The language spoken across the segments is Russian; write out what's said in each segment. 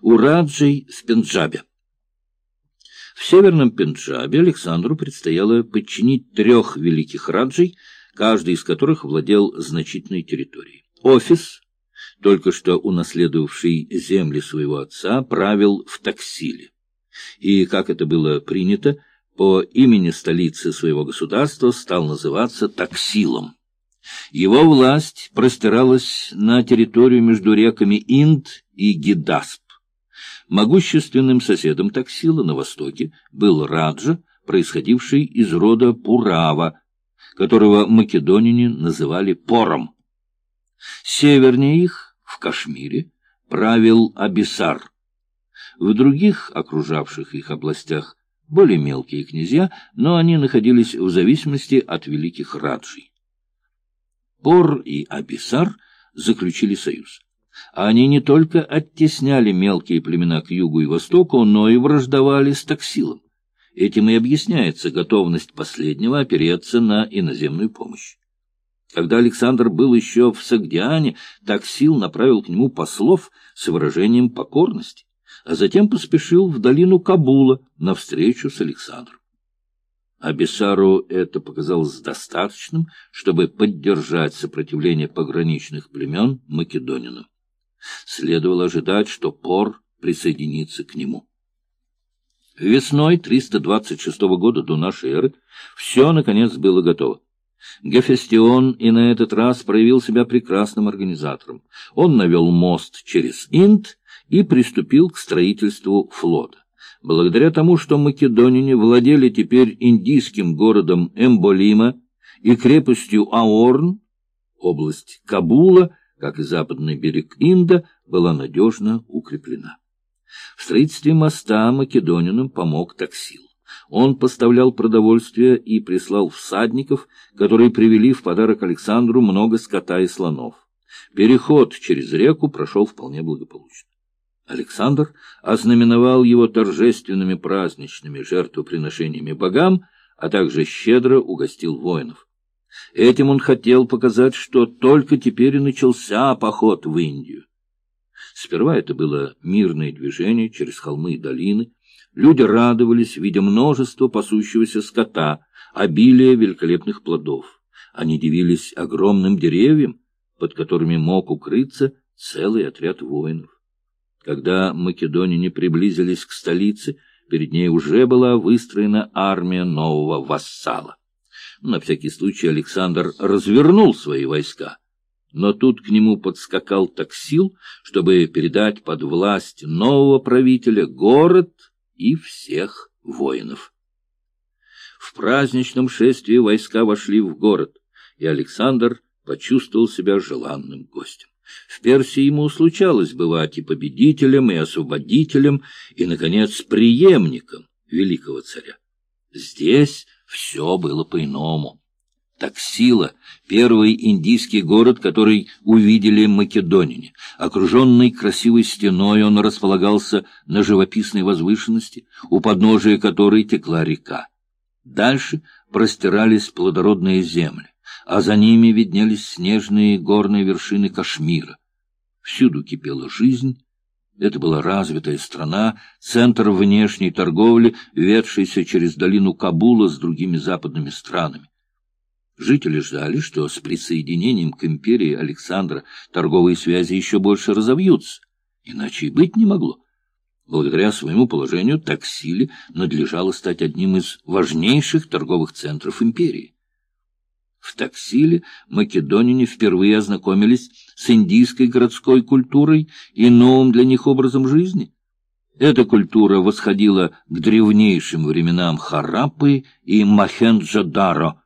у Раджей в Пенджабе. В северном Пенджабе Александру предстояло подчинить трех великих раджей, каждый из которых владел значительной территорией. Офис, только что унаследовавший земли своего отца, правил в Таксиле. И, как это было принято, по имени столицы своего государства стал называться Таксилом. Его власть простиралась на территорию между реками Инд и Гидасп. Могущественным соседом Таксила на востоке был Раджа, происходивший из рода Пурава, которого македонине называли Пором. Севернее их, в Кашмире, правил Абисар. В других окружавших их областях более мелкие князья, но они находились в зависимости от великих раджей. Пор и Абисар заключили союз. Они не только оттесняли мелкие племена к югу и востоку, но и враждовали с Таксилом. Этим и объясняется готовность последнего опереться на иноземную помощь. Когда Александр был еще в Сагдиане, Таксил направил к нему послов с выражением покорности, а затем поспешил в долину Кабула на встречу с Александром. А это показалось достаточным, чтобы поддержать сопротивление пограничных племен македонинам. Следовало ожидать, что Пор присоединится к нему. Весной 326 года до нашей эры все, наконец, было готово. Гефестион и на этот раз проявил себя прекрасным организатором. Он навел мост через Инд и приступил к строительству флота. Благодаря тому, что македонине владели теперь индийским городом Эмболима и крепостью Аорн, область Кабула, как и западный берег Инда, была надежно укреплена. В строительстве моста македонинам помог Таксил. Он поставлял продовольствие и прислал всадников, которые привели в подарок Александру много скота и слонов. Переход через реку прошел вполне благополучно. Александр ознаменовал его торжественными праздничными жертвоприношениями богам, а также щедро угостил воинов. Этим он хотел показать, что только теперь и начался поход в Индию. Сперва это было мирное движение через холмы и долины. Люди радовались, видя множество пасущегося скота, обилие великолепных плодов. Они дивились огромным деревьям, под которыми мог укрыться целый отряд воинов. Когда македонине приблизились к столице, перед ней уже была выстроена армия нового вассала. На всякий случай Александр развернул свои войска, но тут к нему подскакал таксил, чтобы передать под власть нового правителя город и всех воинов. В праздничном шествии войска вошли в город, и Александр почувствовал себя желанным гостем. В Персии ему случалось бывать и победителем, и освободителем, и, наконец, преемником великого царя. Здесь все было по-иному. Таксила — первый индийский город, который увидели македонине. Окруженный красивой стеной, он располагался на живописной возвышенности, у подножия которой текла река. Дальше простирались плодородные земли а за ними виднелись снежные горные вершины Кашмира. Всюду кипела жизнь. Это была развитая страна, центр внешней торговли, ведшийся через долину Кабула с другими западными странами. Жители ждали, что с присоединением к империи Александра торговые связи еще больше разовьются. Иначе и быть не могло. Благодаря своему положению Таксиле надлежало стать одним из важнейших торговых центров империи. В Таксиле македонине впервые ознакомились с индийской городской культурой и новым для них образом жизни. Эта культура восходила к древнейшим временам Хараппы и Махенджадаро.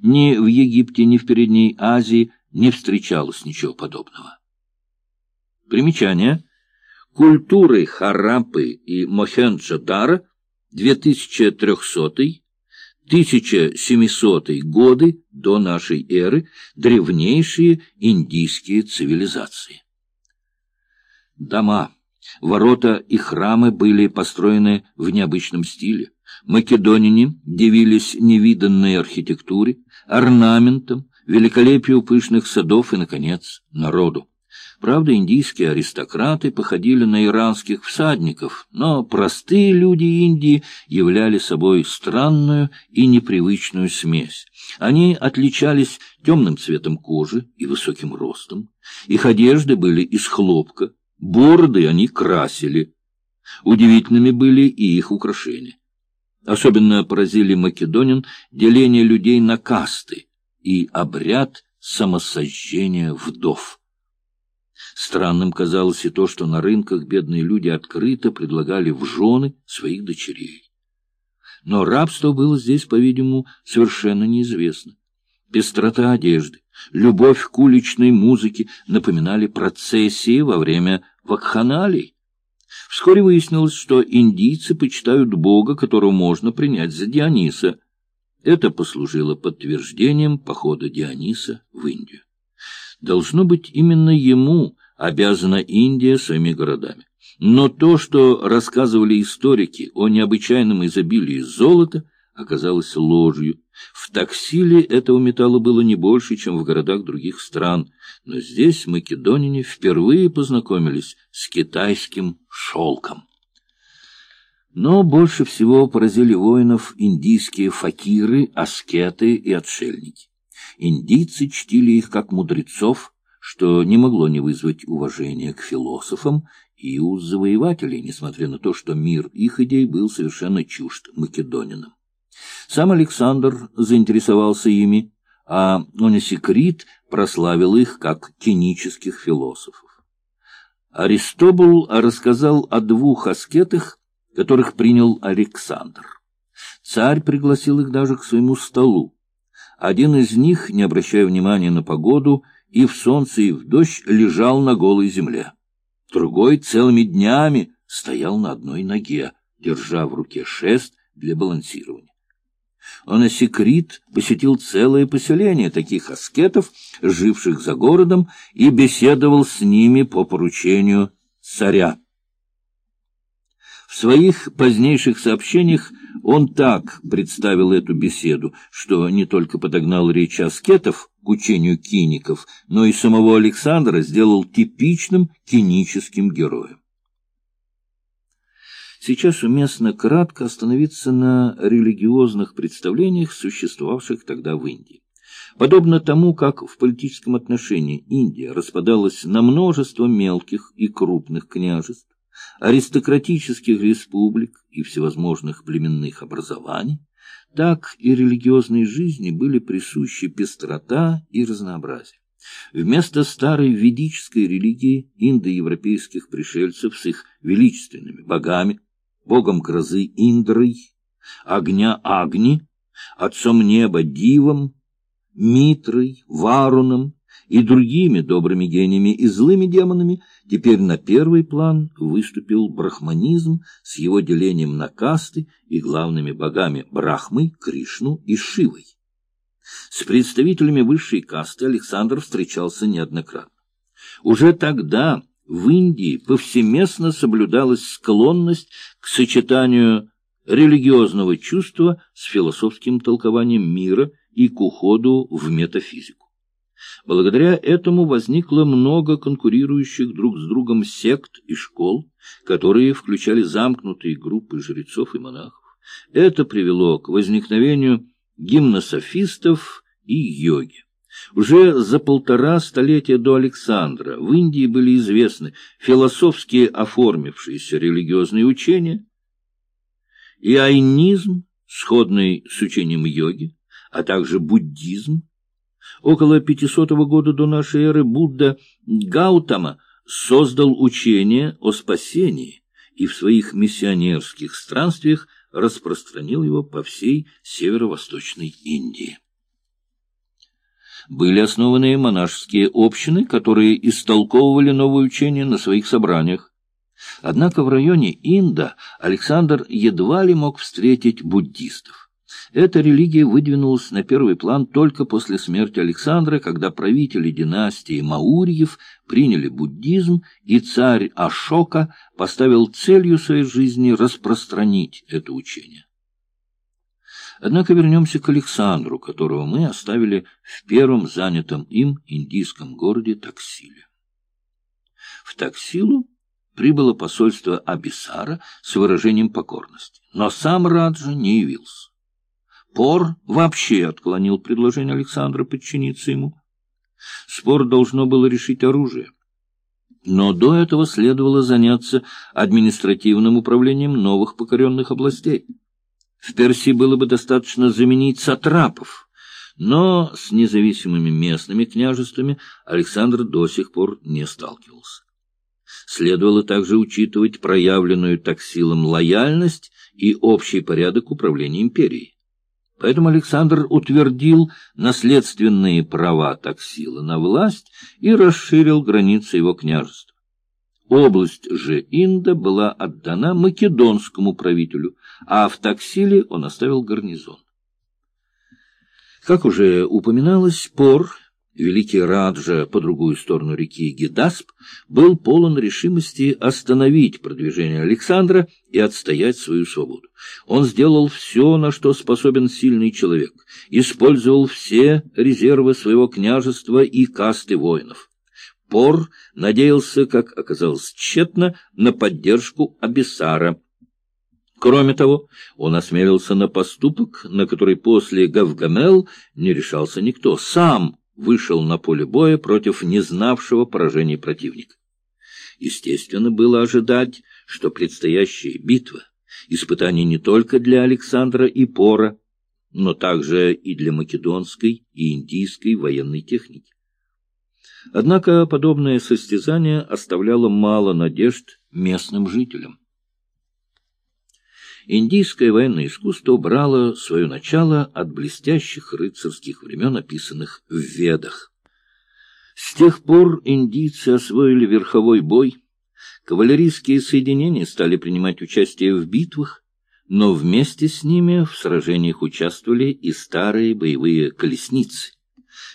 Ни в Египте, ни в Передней Азии не встречалось ничего подобного. Примечание. Культуры Хараппы и Мохенджо-Даро 2300 1700 годы до нашей эры древнейшие индийские цивилизации. Дома, ворота и храмы были построены в необычном стиле. Македонине дивились невиданной архитектуре, орнаментам, великолепию пышных садов и, наконец, народу. Правда, индийские аристократы походили на иранских всадников, но простые люди Индии являли собой странную и непривычную смесь. Они отличались темным цветом кожи и высоким ростом. Их одежды были из хлопка, бороды они красили. Удивительными были и их украшения. Особенно поразили македонин деление людей на касты и обряд самосожжения вдов. Странным казалось и то, что на рынках бедные люди открыто предлагали в жены своих дочерей. Но рабство было здесь, по-видимому, совершенно неизвестно. Пестрота одежды, любовь к уличной музыке напоминали процессии во время вакханалий. Вскоре выяснилось, что индийцы почитают Бога, которого можно принять за Диониса. Это послужило подтверждением похода Диониса в Индию. Должно быть, именно ему обязана Индия своими городами. Но то, что рассказывали историки о необычайном изобилии золота, оказалось ложью. В таксиле этого металла было не больше, чем в городах других стран, но здесь македонине впервые познакомились с китайским шелком. Но больше всего поразили воинов индийские факиры, аскеты и отшельники. Индийцы чтили их как мудрецов, что не могло не вызвать уважения к философам и у завоевателей, несмотря на то, что мир их идей был совершенно чужд македонинам. Сам Александр заинтересовался ими, а Онесикрит прославил их как кинических философов. Аристобул рассказал о двух аскетах, которых принял Александр. Царь пригласил их даже к своему столу. Один из них, не обращая внимания на погоду, и в солнце, и в дождь лежал на голой земле. Другой целыми днями стоял на одной ноге, держа в руке шест для балансирования. Он секрет посетил целое поселение таких аскетов, живших за городом, и беседовал с ними по поручению царя. В своих позднейших сообщениях он так представил эту беседу, что не только подогнал речь аскетов к учению киников, но и самого Александра сделал типичным киническим героем. Сейчас уместно кратко остановиться на религиозных представлениях, существовавших тогда в Индии. Подобно тому, как в политическом отношении Индия распадалась на множество мелких и крупных княжеств, аристократических республик и всевозможных племенных образований, так и религиозной жизни были присущи пестрота и разнообразие. Вместо старой ведической религии индоевропейских пришельцев с их величественными богами, богом грозы Индрой, огня Агни, отцом неба Дивом, Митрой, Варуном и другими добрыми гениями и злыми демонами, теперь на первый план выступил брахманизм с его делением на касты и главными богами Брахмой, Кришну и Шивой. С представителями высшей касты Александр встречался неоднократно. Уже тогда в Индии повсеместно соблюдалась склонность к сочетанию религиозного чувства с философским толкованием мира и к уходу в метафизику. Благодаря этому возникло много конкурирующих друг с другом сект и школ, которые включали замкнутые группы жрецов и монахов. Это привело к возникновению гимнософистов и йоги. Уже за полтора столетия до Александра в Индии были известны философские оформившиеся религиозные учения и айнизм, сходный с учением йоги, а также буддизм, Около 500 года до нашей эры Будда Гаутама создал учение о спасении и в своих миссионерских странствиях распространил его по всей северо-восточной Индии. Были основаны монашеские общины, которые истолковывали новое учение на своих собраниях. Однако в районе Инда Александр едва ли мог встретить буддистов. Эта религия выдвинулась на первый план только после смерти Александра, когда правители династии Маурьев приняли буддизм, и царь Ашока поставил целью своей жизни распространить это учение. Однако вернемся к Александру, которого мы оставили в первом занятом им индийском городе Таксиле. В Таксилу прибыло посольство Абисара с выражением покорности, но сам Раджа не явился. Пор вообще отклонил предложение Александра подчиниться ему. Спор должно было решить оружие. Но до этого следовало заняться административным управлением новых покоренных областей. В Персии было бы достаточно заменить сатрапов, но с независимыми местными княжествами Александр до сих пор не сталкивался. Следовало также учитывать проявленную таксилом лояльность и общий порядок управления империей. Поэтому Александр утвердил наследственные права таксила на власть и расширил границы его княжества. Область же Инда была отдана македонскому правителю, а в таксиле он оставил гарнизон. Как уже упоминалось, Пор Великий Раджа по другую сторону реки Гидасп был полон решимости остановить продвижение Александра и отстоять свою свободу. Он сделал все, на что способен сильный человек, использовал все резервы своего княжества и касты воинов. Пор надеялся, как оказалось тщетно, на поддержку Абисара. Кроме того, он осмелился на поступок, на который после Гавгамел не решался никто. Сам вышел на поле боя против незнавшего поражений противника. Естественно, было ожидать, что предстоящая битва — испытание не только для Александра и Пора, но также и для македонской и индийской военной техники. Однако подобное состязание оставляло мало надежд местным жителям. Индийское военное искусство брало свое начало от блестящих рыцарских времен, описанных в Ведах. С тех пор индийцы освоили верховой бой, кавалерийские соединения стали принимать участие в битвах, но вместе с ними в сражениях участвовали и старые боевые колесницы.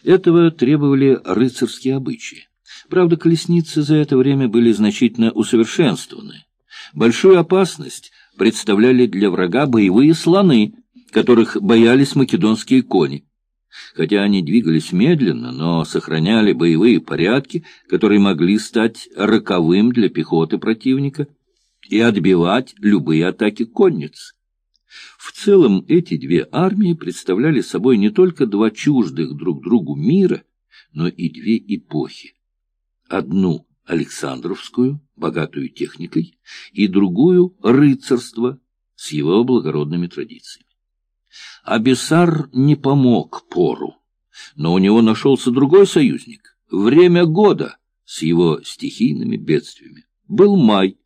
Этого требовали рыцарские обычаи. Правда, колесницы за это время были значительно усовершенствованы. Большую опасность представляли для врага боевые слоны, которых боялись македонские кони. Хотя они двигались медленно, но сохраняли боевые порядки, которые могли стать роковым для пехоты противника и отбивать любые атаки конниц. В целом эти две армии представляли собой не только два чуждых друг другу мира, но и две эпохи. Одну Александровскую, богатую техникой, и другую — рыцарство с его благородными традициями. Абиссар не помог Пору, но у него нашелся другой союзник — время года с его стихийными бедствиями. Был май,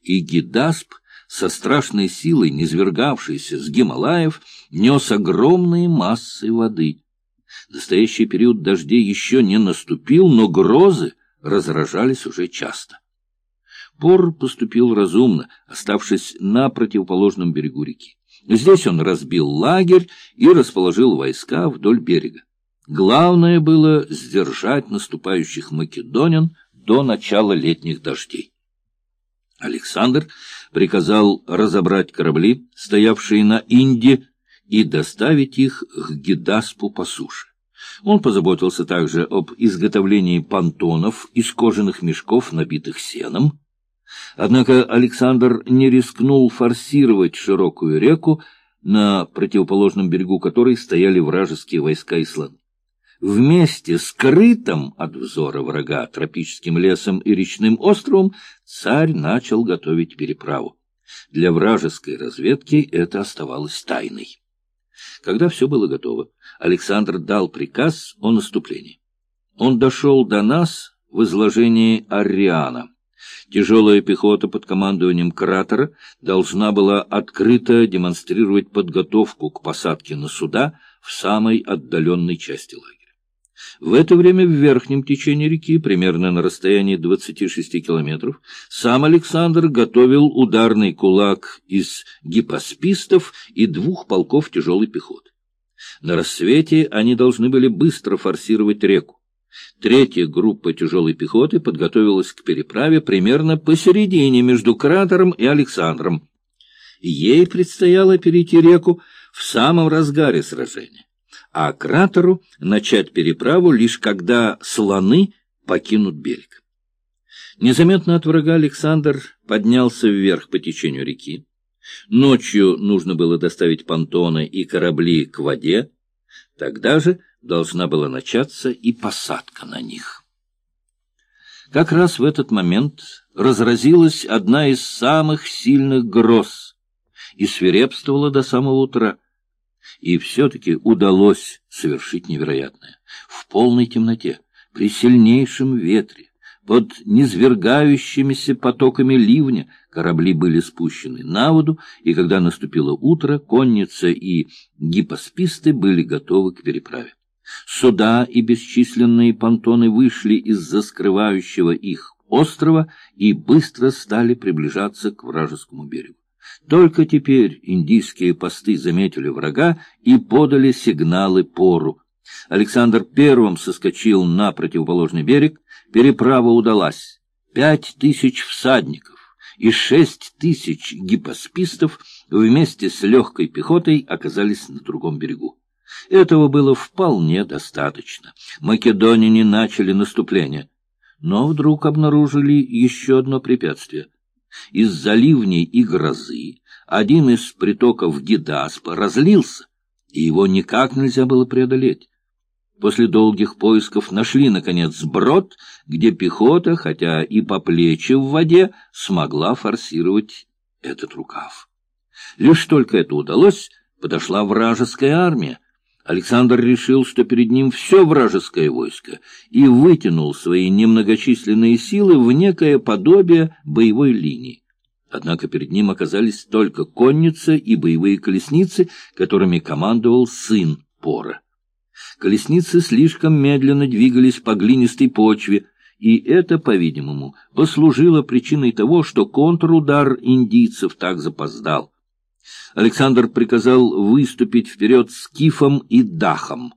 и Гидасп со страшной силой, низвергавшийся с Гималаев, нес огромные массы воды. Настоящий период дождей еще не наступил, но грозы — разражались уже часто. Пор поступил разумно, оставшись на противоположном берегу реки. Здесь он разбил лагерь и расположил войска вдоль берега. Главное было сдержать наступающих македонян до начала летних дождей. Александр приказал разобрать корабли, стоявшие на Инде, и доставить их к Гидаспу по суше. Он позаботился также об изготовлении понтонов из кожаных мешков, набитых сеном. Однако Александр не рискнул форсировать широкую реку, на противоположном берегу которой стояли вражеские войска и слоны. Вместе с скрытым от взора врага тропическим лесом и речным островом царь начал готовить переправу. Для вражеской разведки это оставалось тайной. Когда все было готово, Александр дал приказ о наступлении. Он дошел до нас в изложении Ариана. Тяжелая пехота под командованием Кратера должна была открыто демонстрировать подготовку к посадке на суда в самой отдаленной части лагеря. В это время в верхнем течении реки, примерно на расстоянии 26 километров, сам Александр готовил ударный кулак из гипоспистов и двух полков тяжелой пехоты. На рассвете они должны были быстро форсировать реку. Третья группа тяжелой пехоты подготовилась к переправе примерно посередине между кратером и Александром. Ей предстояло перейти реку в самом разгаре сражения а кратеру начать переправу лишь когда слоны покинут берег. Незаметно от врага Александр поднялся вверх по течению реки. Ночью нужно было доставить понтоны и корабли к воде. Тогда же должна была начаться и посадка на них. Как раз в этот момент разразилась одна из самых сильных гроз и свирепствовала до самого утра. И все-таки удалось совершить невероятное. В полной темноте, при сильнейшем ветре, под низвергающимися потоками ливня корабли были спущены на воду, и когда наступило утро, конница и гипосписты были готовы к переправе. Суда и бесчисленные понтоны вышли из-за скрывающего их острова и быстро стали приближаться к вражескому берегу. Только теперь индийские посты заметили врага и подали сигналы пору. Александр первым соскочил на противоположный берег, переправа удалась. Пять тысяч всадников и шесть тысяч гипоспистов вместе с легкой пехотой оказались на другом берегу. Этого было вполне достаточно. Македоняне начали наступление, но вдруг обнаружили еще одно препятствие. Из-за ливней и грозы один из притоков Гидаспа разлился, и его никак нельзя было преодолеть. После долгих поисков нашли, наконец, сброд, где пехота, хотя и по плечи в воде, смогла форсировать этот рукав. Лишь только это удалось, подошла вражеская армия, Александр решил, что перед ним все вражеское войско, и вытянул свои немногочисленные силы в некое подобие боевой линии. Однако перед ним оказались только конница и боевые колесницы, которыми командовал сын Пора. Колесницы слишком медленно двигались по глинистой почве, и это, по-видимому, послужило причиной того, что контрудар индийцев так запоздал. Александр приказал выступить вперед с Кифом и Дахом,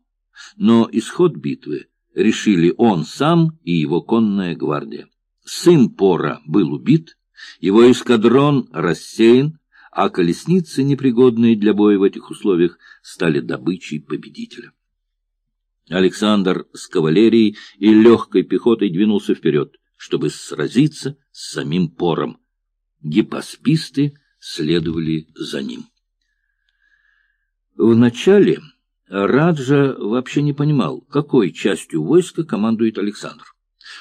но исход битвы решили он сам и его конная гвардия. Сын Пора был убит, его эскадрон рассеян, а колесницы, непригодные для боя в этих условиях, стали добычей победителя. Александр с кавалерией и легкой пехотой двинулся вперед, чтобы сразиться с самим Пором. Гипосписты — следовали за ним. Вначале Раджа вообще не понимал, какой частью войска командует Александр.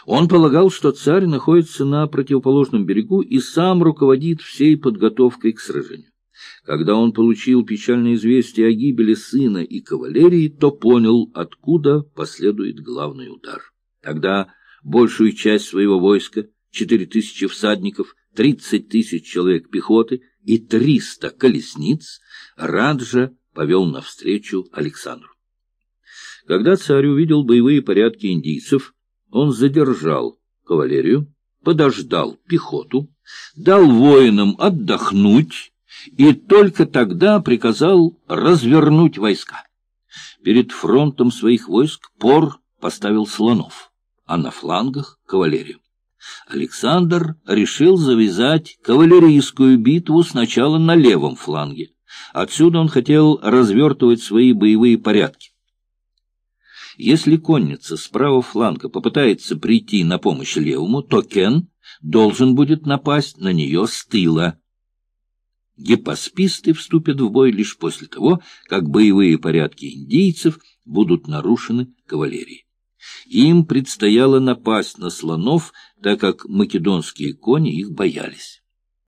Он полагал, что царь находится на противоположном берегу и сам руководит всей подготовкой к сражению. Когда он получил печальное известие о гибели сына и кавалерии, то понял, откуда последует главный удар. Тогда большую часть своего войска, четыре тысячи всадников, тридцать тысяч человек пехоты — и триста колесниц Раджа повел навстречу Александру. Когда царь увидел боевые порядки индийцев, он задержал кавалерию, подождал пехоту, дал воинам отдохнуть и только тогда приказал развернуть войска. Перед фронтом своих войск Пор поставил слонов, а на флангах — кавалерию. Александр решил завязать кавалерийскую битву сначала на левом фланге. Отсюда он хотел развертывать свои боевые порядки. Если конница с правого фланга попытается прийти на помощь левому, то Кен должен будет напасть на нее с тыла. Гипосписты вступят в бой лишь после того, как боевые порядки индийцев будут нарушены кавалерией. Им предстояло напасть на слонов, так как македонские кони их боялись.